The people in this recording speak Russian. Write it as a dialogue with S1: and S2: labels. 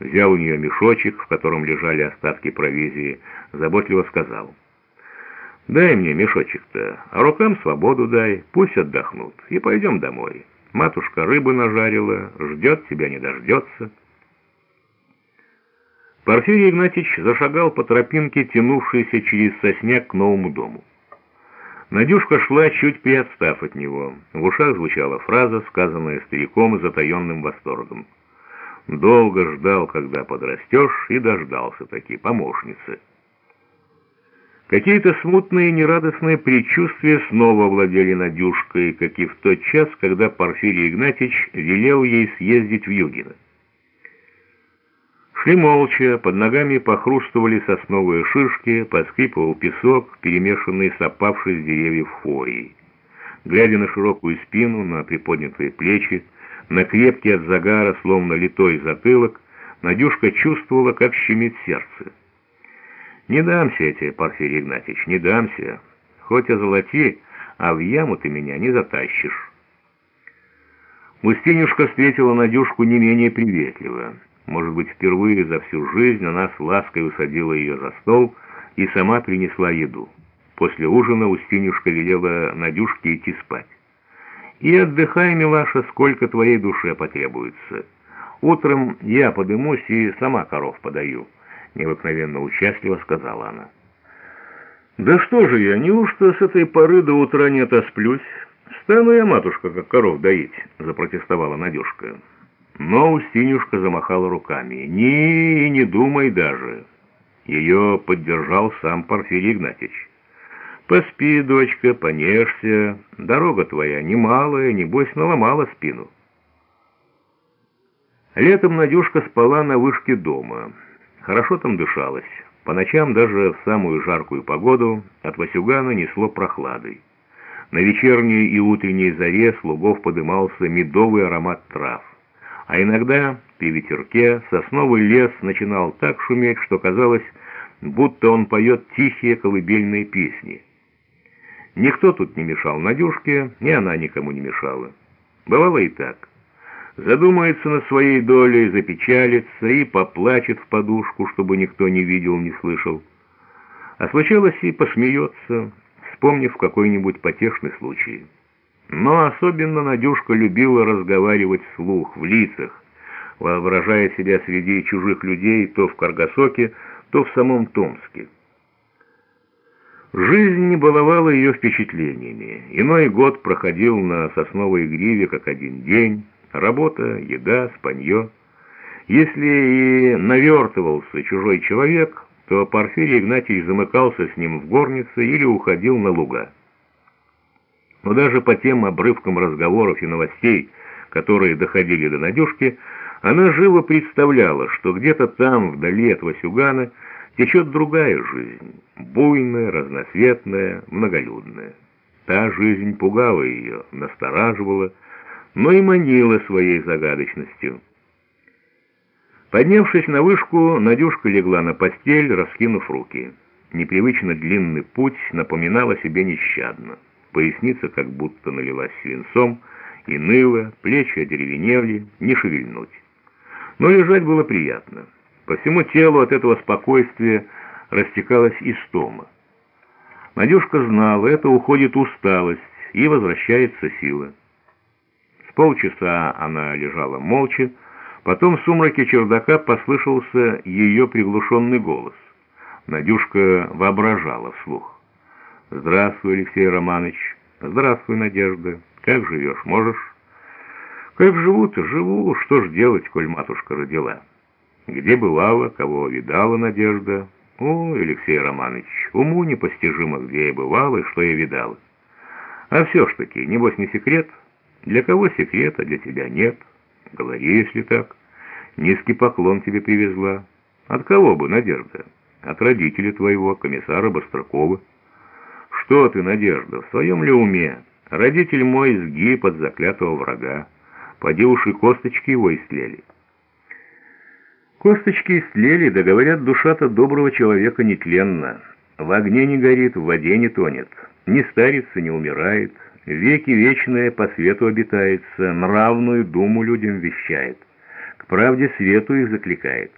S1: взял у нее мешочек, в котором лежали остатки провизии, заботливо сказал. «Дай мне мешочек-то, а рукам свободу дай, пусть отдохнут, и пойдем домой. Матушка рыбы нажарила, ждет тебя, не дождется». Порфирий Игнатьич зашагал по тропинке, тянувшейся через сосняк к новому дому. Надюшка шла, чуть приотстав от него. В ушах звучала фраза, сказанная стариком и затаенным восторгом. «Долго ждал, когда подрастешь, и дождался таки помощницы». Какие-то смутные нерадостные предчувствия снова владели Надюшкой, как и в тот час, когда Порфирий Игнатьич велел ей съездить в Югино. Шли молча, под ногами похрустывали сосновые шишки, поскрипывал песок, перемешанный с опавшей с деревьев хвоей. Глядя на широкую спину, на приподнятые плечи, на крепкий от загара, словно литой затылок, Надюшка чувствовала, как щемит сердце. «Не дамся я тебе, Порфирий Игнатьевич, не дамся. Хоть озолоти, а в яму ты меня не затащишь». Устинюшка встретила Надюшку не менее приветливо. Может быть, впервые за всю жизнь она с лаской усадила ее за стол и сама принесла еду. После ужина Устинюшка велела Надюшке идти спать. «И отдыхай, милаша, сколько твоей душе потребуется. Утром я подымусь и сама коров подаю», — необыкновенно участливо сказала она. «Да что же я, неужто с этой поры до утра не отосплюсь? Стану я, матушка, как коров доить», — запротестовала Надюшка. Но Устинюшка замахала руками. «Не, не думай даже!» Ее поддержал сам Порфирий Игнатьевич. «Поспи, дочка, понежься. Дорога твоя немалая, небось, наломала спину». Летом Надюшка спала на вышке дома. Хорошо там дышалось. По ночам даже в самую жаркую погоду от Васюгана несло прохладой. На вечерней и утренней заре слугов подымался медовый аромат трав а иногда при ветерке сосновый лес начинал так шуметь, что казалось, будто он поет тихие колыбельные песни. Никто тут не мешал Надюшке, ни она никому не мешала. Бывало и так. Задумается на своей доле, запечалится и поплачет в подушку, чтобы никто не видел, не слышал. А случалось и посмеется, вспомнив какой-нибудь потешный случай. Но особенно Надюшка любила разговаривать вслух, в лицах, воображая себя среди чужих людей то в Каргасоке, то в самом Томске. Жизнь не баловала ее впечатлениями. Иной год проходил на сосновой гриве как один день. Работа, еда, спанье. Если и навертывался чужой человек, то Порфирий Игнатьевич замыкался с ним в горнице или уходил на луга. Но даже по тем обрывкам разговоров и новостей, которые доходили до Надюшки, она живо представляла, что где-то там, вдали от Васюгана, течет другая жизнь, буйная, разноцветная, многолюдная. Та жизнь пугала ее, настораживала, но и манила своей загадочностью. Поднявшись на вышку, Надюшка легла на постель, раскинув руки. Непривычно длинный путь напоминал о себе нещадно поясница как будто налилась свинцом, и ныла, плечи одеревенели, не шевельнуть. Но лежать было приятно. По всему телу от этого спокойствия растекалась истома. Надюшка знала, это уходит усталость, и возвращается сила. С полчаса она лежала молча, потом в сумраке чердака послышался ее приглушенный голос. Надюшка воображала вслух. «Здравствуй, Алексей Романович. Здравствуй, Надежда. Как живешь, можешь?» «Как живу-то? Живу. Что ж делать, коль матушка родила?» «Где бывала, кого видала Надежда?» «О, Алексей Романович, уму непостижимо, где я бывала и что я видала. А все ж таки, небось не секрет? Для кого секрета, для тебя нет. Говори, если так. Низкий поклон тебе привезла. От кого бы, Надежда? От родителя твоего, комиссара Бостракова». «Что ты, Надежда, в своем ли уме? Родитель мой сгиб от заклятого врага. Поди уж и косточки его истлели». Косточки истлели, да говорят, душа-то доброго человека нетленна. В огне не горит, в воде не тонет, не старится, не умирает, веки вечное по свету обитается, нравную думу людям вещает. К правде свету их закликает.